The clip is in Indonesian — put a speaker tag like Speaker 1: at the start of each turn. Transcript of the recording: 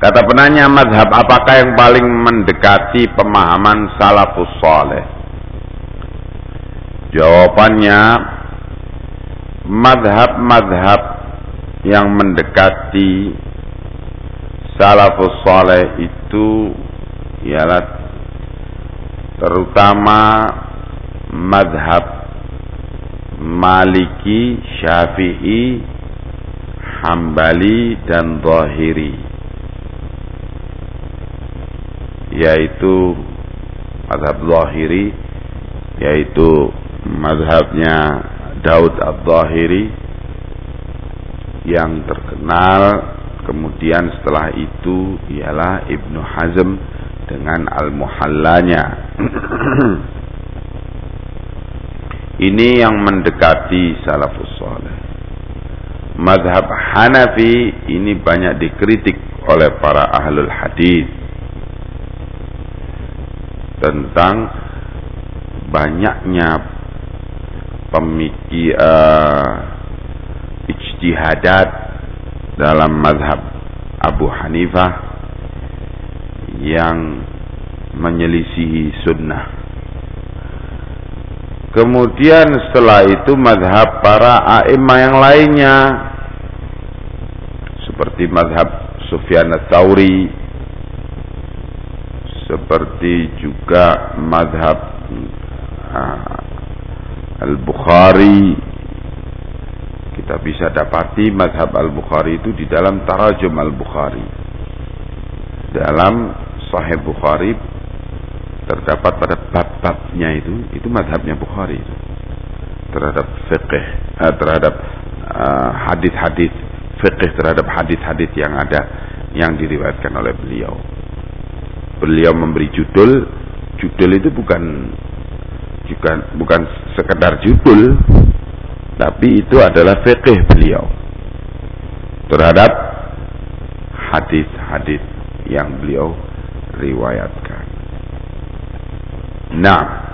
Speaker 1: Kata penanya madhab apakah yang paling mendekati pemahaman salafus saleh? Jawabannya madhab-madhab yang mendekati salafus saleh itu ialah terutama madhab Maliki, Syafi'i, Hambali dan Zahiri yaitu madhab Zahiri yaitu madhabnya Daud Al-Zahiri yang terkenal. Kemudian setelah itu ialah Ibnu Hazm dengan Al-Muhallanya. Ini yang mendekati salafus saleh. Madhab Hanafi ini banyak dikritik oleh para ahlul hadis tentang banyaknya pemikir uh, ijtihadat dalam madhab Abu Hanifah yang menyelisihi sunnah. Kemudian setelah itu madhab para a'imah yang lainnya seperti madhab Sufyan Tsauri seperti juga madhab Al-Bukhari. Kita bisa dapati madhab Al-Bukhari itu di dalam Tarajum Al-Bukhari. Dalam Sahih Bukhari terdapat pada bab-babnya itu itu madhabnya Bukhari itu. Terhadap fikih eh, terhadap uh, hadis-hadis fikih terhadap hadis-hadis yang ada yang diriwayatkan oleh beliau beliau memberi judul. Judul itu bukan bukan bukan sekedar judul tapi itu adalah fikih beliau terhadap hadis-hadis yang beliau riwayatkan. Nah,